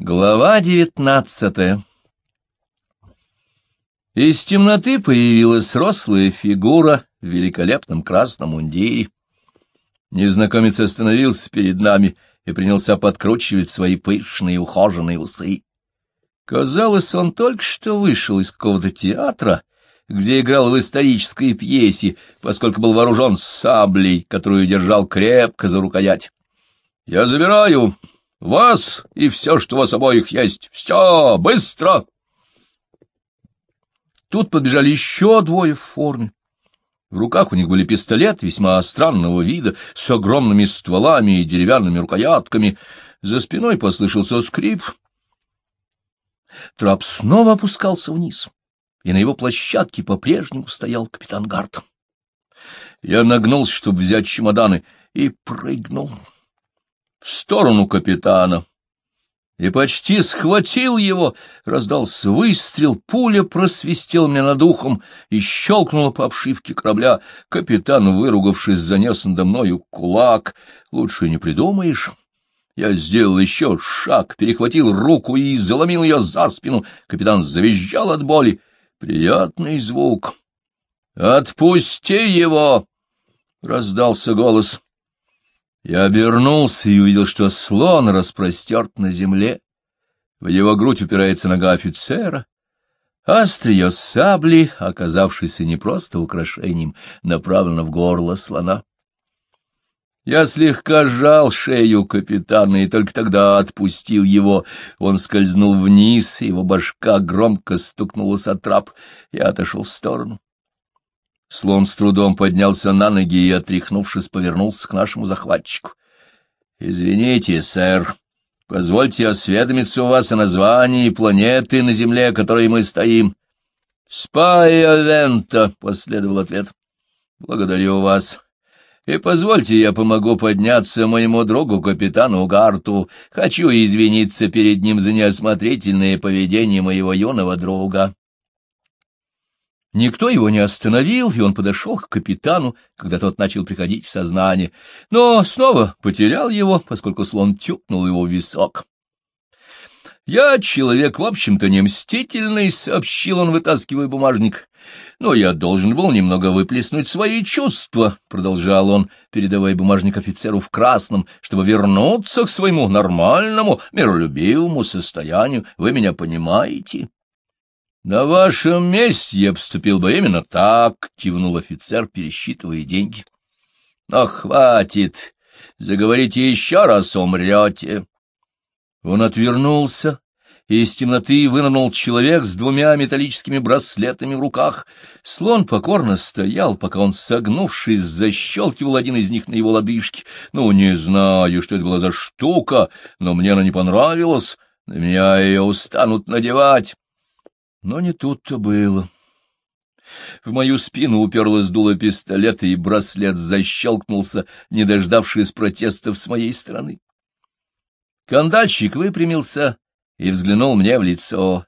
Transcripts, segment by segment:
Глава девятнадцатая Из темноты появилась рослая фигура в великолепном красном мундире. Незнакомец остановился перед нами и принялся подкручивать свои пышные ухоженные усы. Казалось, он только что вышел из какого-то театра, где играл в исторической пьесе, поскольку был вооружен саблей, которую держал крепко за рукоять. «Я забираю вас и все, что у вас обоих есть. Все, быстро!» Тут подбежали еще двое в форме. В руках у них были пистолеты весьма странного вида, с огромными стволами и деревянными рукоятками. За спиной послышался скрип. Трап снова опускался вниз, и на его площадке по-прежнему стоял капитан Гарт. Я нагнулся, чтобы взять чемоданы, и прыгнул в сторону капитана и почти схватил его. Раздался выстрел, пуля просвистела мне над ухом и щелкнула по обшивке корабля. Капитан, выругавшись, занес надо мною кулак. Лучше не придумаешь. Я сделал еще шаг, перехватил руку и заломил ее за спину. Капитан завизжал от боли. Приятный звук. «Отпусти его!» — раздался голос. Я обернулся и увидел, что слон распростерт на земле. В его грудь упирается нога офицера. Острие сабли, оказавшееся не просто украшением, направлено в горло слона. Я слегка сжал шею капитана и только тогда отпустил его. Он скользнул вниз, и его башка громко стукнулась о трап. Я отошел в сторону. Слон с трудом поднялся на ноги и, отряхнувшись, повернулся к нашему захватчику. — Извините, сэр, позвольте осведомиться у вас о названии планеты на Земле, которой мы стоим. — Спайя-Вента, — последовал ответ. — Благодарю вас. И позвольте, я помогу подняться моему другу, капитану Гарту. Хочу извиниться перед ним за неосмотрительное поведение моего юного друга. Никто его не остановил, и он подошел к капитану, когда тот начал приходить в сознание, но снова потерял его, поскольку слон тюкнул его в висок. «Я человек, в общем-то, не мстительный», — сообщил он, вытаскивая бумажник. «Но я должен был немного выплеснуть свои чувства», — продолжал он, передавая бумажник офицеру в красном, чтобы вернуться к своему нормальному, миролюбивому состоянию. Вы меня понимаете?» На вашем месте я поступил бы именно так, — кивнул офицер, пересчитывая деньги. — Но хватит, заговорите еще раз, умрете. Он отвернулся, и из темноты вынырнул человек с двумя металлическими браслетами в руках. Слон покорно стоял, пока он, согнувшись, защелкивал один из них на его лодыжке. Ну, не знаю, что это была за штука, но мне она не понравилась, на меня ее устанут надевать. Но не тут-то было. В мою спину уперлась дуло пистолета, и браслет защелкнулся, не дождавшись протестов с моей стороны. Кандальщик выпрямился и взглянул мне в лицо.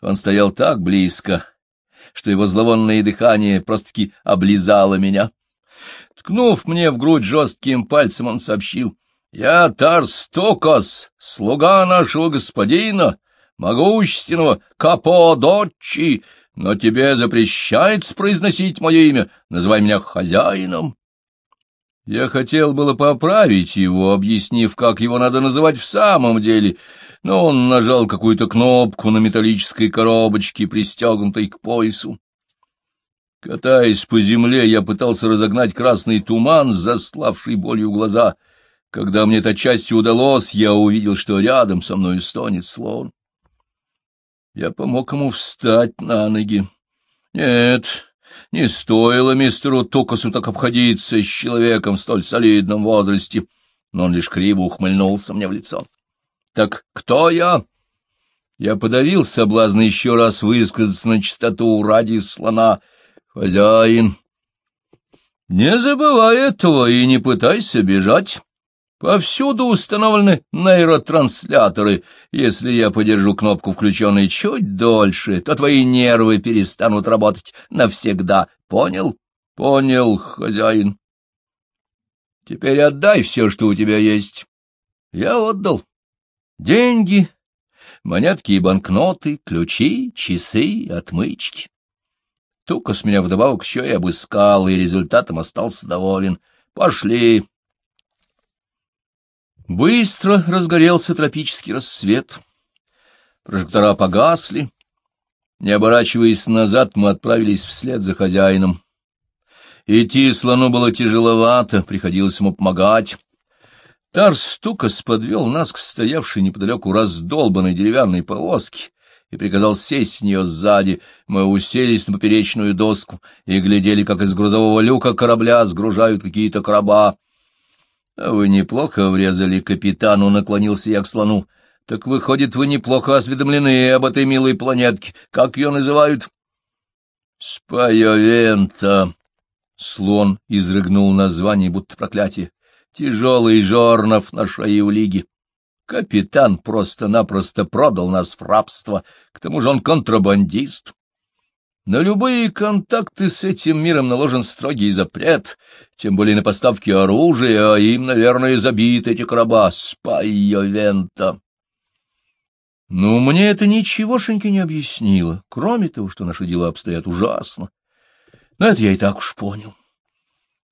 Он стоял так близко, что его зловонное дыхание просто-таки облизало меня. Ткнув мне в грудь жестким пальцем, он сообщил, — Я Тарстокос, слуга нашего господина, могущественного Каподочи, но тебе запрещается произносить мое имя, называй меня хозяином. Я хотел было поправить его, объяснив, как его надо называть в самом деле, но он нажал какую-то кнопку на металлической коробочке, пристегнутой к поясу. Катаясь по земле, я пытался разогнать красный туман, заславший болью глаза. Когда мне эта часть удалось, я увидел, что рядом со мной стонет слон. Я помог ему встать на ноги. Нет, не стоило мистеру Тукасу так обходиться с человеком в столь солидном возрасте, но он лишь криво ухмыльнулся мне в лицо. — Так кто я? Я подавил соблазн еще раз высказаться на чистоту ради слона. Хозяин. Не забывай этого и не пытайся бежать. Повсюду установлены нейротрансляторы. Если я подержу кнопку включенной чуть дольше, то твои нервы перестанут работать навсегда. Понял? Понял, хозяин. Теперь отдай все, что у тебя есть. Я отдал. Деньги, монетки и банкноты, ключи, часы, отмычки. Тукас меня вдобавок еще и обыскал, и результатом остался доволен. Пошли. Быстро разгорелся тропический рассвет. Прожектора погасли. Не оборачиваясь назад, мы отправились вслед за хозяином. Идти слону было тяжеловато, приходилось ему помогать. Тарс Тукас подвел нас к стоявшей неподалеку раздолбанной деревянной повозке и приказал сесть в нее сзади. Мы уселись на поперечную доску и глядели, как из грузового люка корабля сгружают какие-то короба. — вы неплохо врезали капитану, — наклонился я к слону. — Так, выходит, вы неплохо осведомлены об этой милой планетке. Как ее называют? — Спайовента. Слон изрыгнул название, будто проклятие. Тяжелый жёрнов на шее у лиги. Капитан просто-напросто продал нас в рабство, к тому же он контрабандист. На любые контакты с этим миром наложен строгий запрет, тем более на поставки оружия, а им, наверное, забиты эти короба Спайо-Вента. Ну, мне это ничегошеньки не объяснило, кроме того, что наши дела обстоят ужасно. Но это я и так уж понял.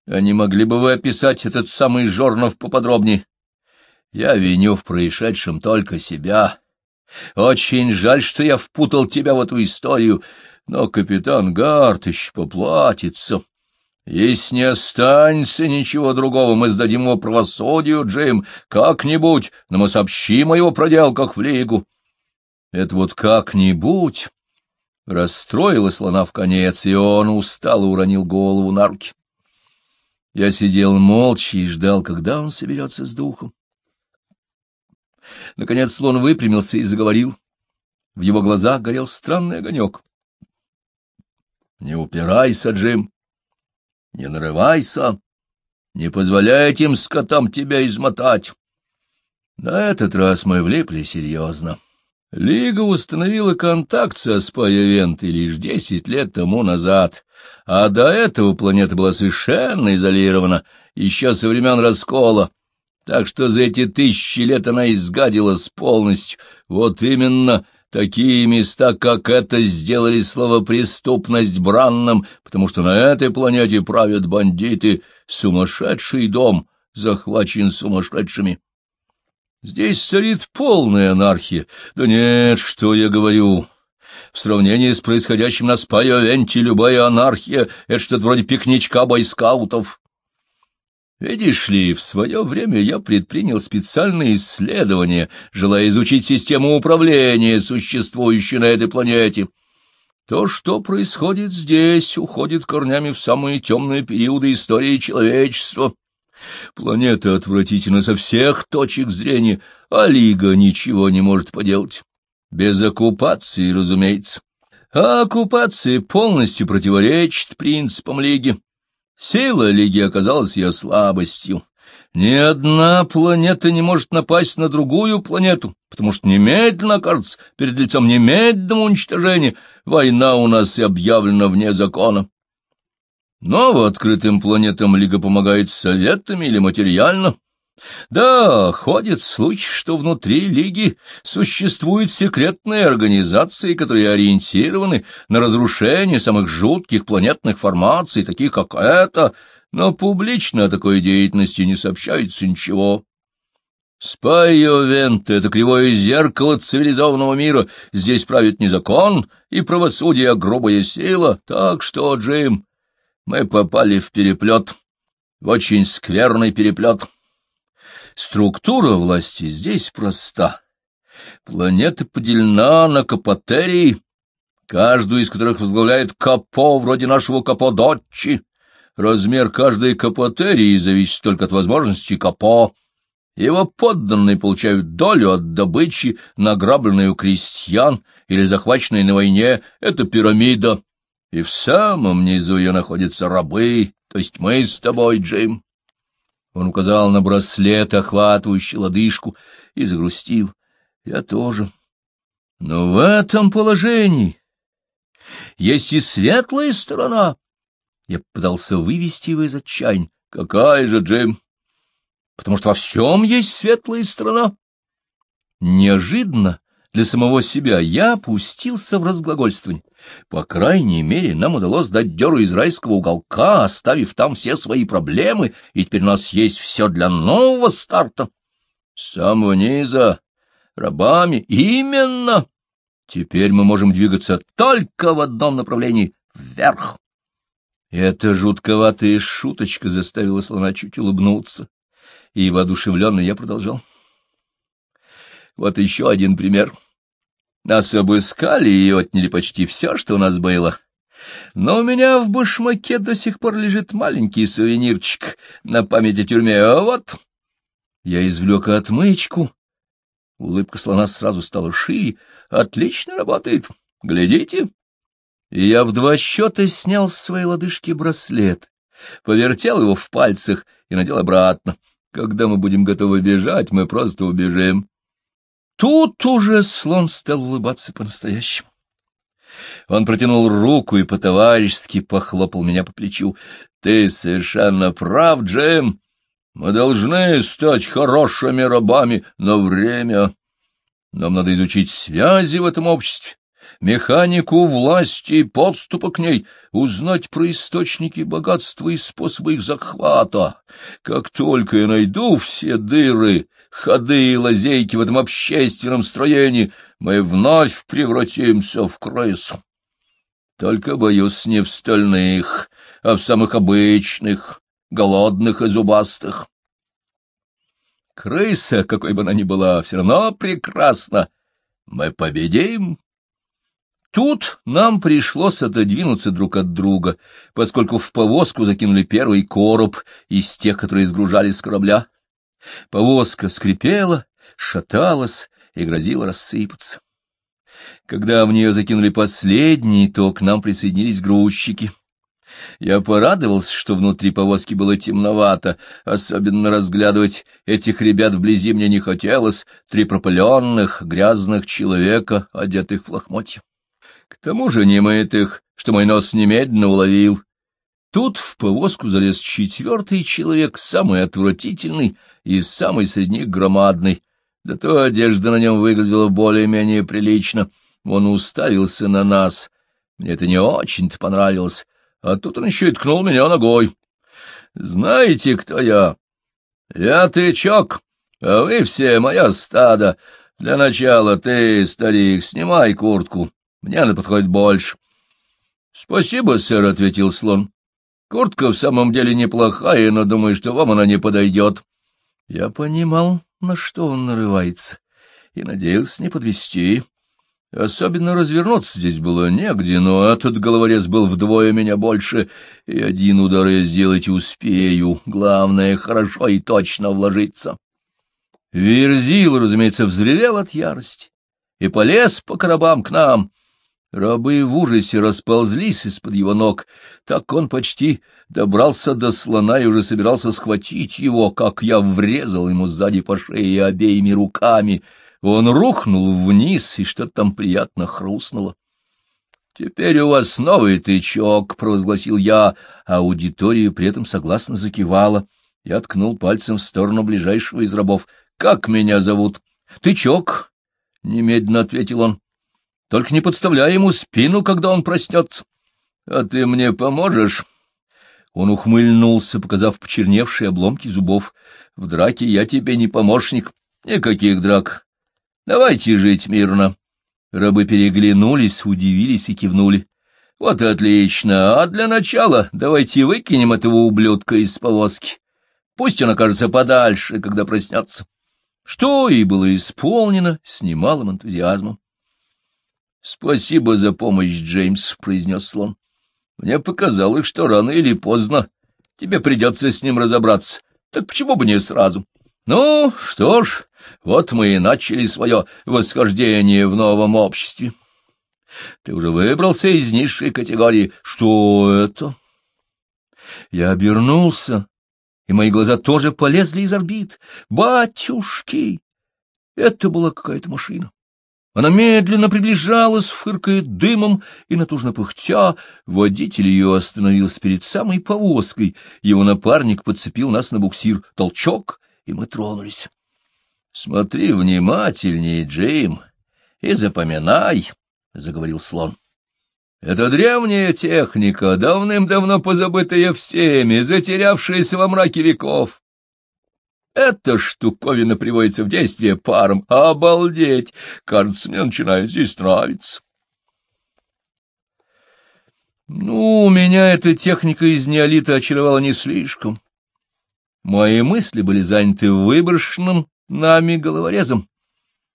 А не могли бы вы описать этот самый Жорнов поподробнее? Я виню в происшедшем только себя. Очень жаль, что я впутал тебя в эту историю, но капитан Гартыч поплатится. Если не останется ничего другого, мы сдадим его правосудию, Джим, как-нибудь, но мы сообщим о его проделках в Лигу. Это вот как-нибудь... Расстроила слона в конец, и он устало уронил голову на руки. Я сидел молча и ждал, когда он соберется с духом. Наконец слон выпрямился и заговорил. В его глазах горел странный огонек. — Не упирайся, Джим, не нарывайся, не позволяй этим скотам тебя измотать. На этот раз мы влипли серьезно. Лига установила контакт со Спайовентой лишь десять лет тому назад, а до этого планета была совершенно изолирована, еще со времен раскола так что за эти тысячи лет она изгадилась полностью. Вот именно такие места, как это, сделали слово «преступность» бранным, потому что на этой планете правят бандиты. Сумасшедший дом захвачен сумасшедшими. Здесь царит полная анархия. Да нет, что я говорю. В сравнении с происходящим на Спайо-Венте любая анархия — это что-то вроде пикничка бойскаутов. Видишь ли, в свое время я предпринял специальные исследования, желая изучить систему управления, существующую на этой планете. То, что происходит здесь, уходит корнями в самые темные периоды истории человечества. Планета отвратительна со всех точек зрения, а Лига ничего не может поделать. Без оккупации, разумеется. А оккупация полностью противоречит принципам Лиги. Сила Лиги оказалась ее слабостью. Ни одна планета не может напасть на другую планету, потому что немедленно окажется перед лицом немедленного уничтожения. Война у нас и объявлена вне закона. Но открытым планетам Лига помогает советами или материально. Да, ходит слух, что внутри Лиги существуют секретные организации, которые ориентированы на разрушение самых жутких планетных формаций, таких как эта, но публично о такой деятельности не сообщается ничего. Спайо-Вент — это кривое зеркало цивилизованного мира, здесь правит не закон и правосудие, а грубая сила, так что, Джим, мы попали в переплет, в очень скверный переплет. Структура власти здесь проста. Планета поделена на капотерии, каждую из которых возглавляет капо, вроде нашего каподотчи. Размер каждой капотерии зависит только от возможности капо. Его подданные получают долю от добычи, награбленной у крестьян или захваченной на войне. Это пирамида. И в самом низу ее находятся рабы, то есть мы с тобой, Джим. Он указал на браслет, охватывающий лодыжку, и загрустил. Я тоже. Но в этом положении есть и светлая сторона. Я пытался вывести его из отчаяния. Какая же, Джим? Потому что во всем есть светлая сторона. Неожиданно для самого себя, я опустился в разглагольствование. По крайней мере, нам удалось дать дёру из райского уголка, оставив там все свои проблемы, и теперь у нас есть все для нового старта. С самого низа, рабами, именно. Теперь мы можем двигаться только в одном направлении — вверх. Эта жутковатая шуточка заставила слона чуть улыбнуться, и воодушевленно я продолжал. Вот еще один пример. Нас обыскали и отняли почти все, что у нас было. Но у меня в башмаке до сих пор лежит маленький сувенирчик на память о тюрьме. А вот... Я извлек отмычку. Улыбка слона сразу стала шире. Отлично работает. Глядите. И я в два счета снял с своей лодыжки браслет, повертел его в пальцах и надел обратно. Когда мы будем готовы бежать, мы просто убежим. Тут уже слон стал улыбаться по-настоящему. Он протянул руку и по-товарищески похлопал меня по плечу. — Ты совершенно прав, Джим. Мы должны стать хорошими рабами на время. Нам надо изучить связи в этом обществе, механику власти и подступа к ней, узнать про источники богатства и способы их захвата. Как только я найду все дыры, ходы и лазейки в этом общественном строении, мы вновь превратимся в крысу. Только, боюсь, не в стальных, а в самых обычных, голодных и зубастых. Крыса, какой бы она ни была, все равно прекрасна. Мы победим. Тут нам пришлось отодвинуться друг от друга, поскольку в повозку закинули первый короб из тех, которые сгружались с корабля. Повозка скрипела, шаталась и грозила рассыпаться. Когда в нее закинули последний, то к нам присоединились грузчики. Я порадовался, что внутри повозки было темновато, особенно разглядывать этих ребят вблизи мне не хотелось, три пропыленных, грязных человека, одетых в лохмотья. К тому же немытых, что мой нос немедленно уловил. Тут в повозку залез четвертый человек, самый отвратительный и самый среди них громадный. Да то одежда на нем выглядела более-менее прилично. Он уставился на нас. Мне это не очень-то понравилось. А тут он еще и ткнул меня ногой. «Знаете, кто я? Я тычок, а вы все моя стадо. Для начала ты, старик, снимай куртку. Мне она подходит больше. — Спасибо, сэр, — ответил слон. — Куртка в самом деле неплохая, но думаю, что вам она не подойдет. Я понимал, на что он нарывается, и надеялся не подвести. Особенно развернуться здесь было негде, но этот головорез был вдвое меня больше, и один удар я сделать успею. Главное, хорошо и точно вложиться. Верзил, разумеется, взревел от ярости и полез по коробам к нам — Рабы в ужасе расползлись из-под его ног, так он почти добрался до слона и уже собирался схватить его, как я врезал ему сзади по шее обеими руками. Он рухнул вниз, и что-то там приятно хрустнуло. — Теперь у вас новый тычок, — провозгласил я, а аудитория при этом согласно закивала. Я ткнул пальцем в сторону ближайшего из рабов. — Как меня зовут? — Тычок, — немедленно ответил он. Только не подставляй ему спину, когда он проснется. А ты мне поможешь?» Он ухмыльнулся, показав почерневшие обломки зубов. «В драке я тебе не помощник. Никаких драк. Давайте жить мирно». Рабы переглянулись, удивились и кивнули. «Вот и отлично. А для начала давайте выкинем этого ублюдка из повозки. Пусть он окажется подальше, когда проснется». Что и было исполнено с немалым энтузиазмом. — Спасибо за помощь, Джеймс, — произнес слон. — Мне показалось, что рано или поздно тебе придется с ним разобраться. Так почему бы не сразу? Ну, что ж, вот мы и начали свое восхождение в новом обществе. Ты уже выбрался из низшей категории. Что это? Я обернулся, и мои глаза тоже полезли из орбит. Батюшки! Это была какая-то машина. Она медленно приближалась, фыркая дымом и натужно пыхтя. Водитель ее остановился перед самой повозкой. Его напарник подцепил нас на буксир. Толчок, и мы тронулись. — Смотри внимательнее, Джейм. и запоминай, — заговорил слон. Это древняя техника, давным-давно позабытая всеми, затерявшаяся во мраке веков. Эта штуковина приводится в действие паром. Обалдеть! Кажется, мне начинает здесь нравиться. Ну, меня эта техника из неолита очаровала не слишком. Мои мысли были заняты выброшенным нами головорезом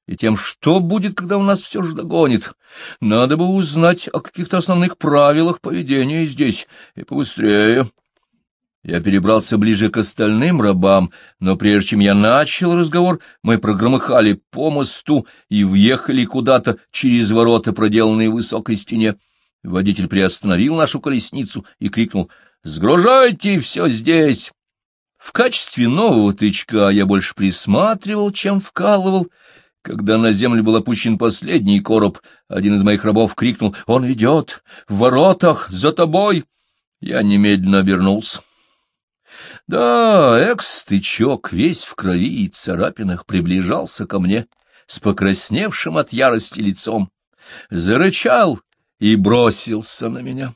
и тем, что будет, когда у нас все же догонит. Надо бы узнать о каких-то основных правилах поведения здесь, и побыстрее. Я перебрался ближе к остальным рабам, но прежде чем я начал разговор, мы прогромыхали по мосту и въехали куда-то через ворота, проделанные в высокой стене. Водитель приостановил нашу колесницу и крикнул «Сгружайте все здесь!» В качестве нового тычка я больше присматривал, чем вкалывал. Когда на землю был опущен последний короб, один из моих рабов крикнул «Он идет! В воротах! За тобой!» Я немедленно обернулся. Да, экс-тычок, весь в крови и царапинах, приближался ко мне с покрасневшим от ярости лицом. Зарычал и бросился на меня.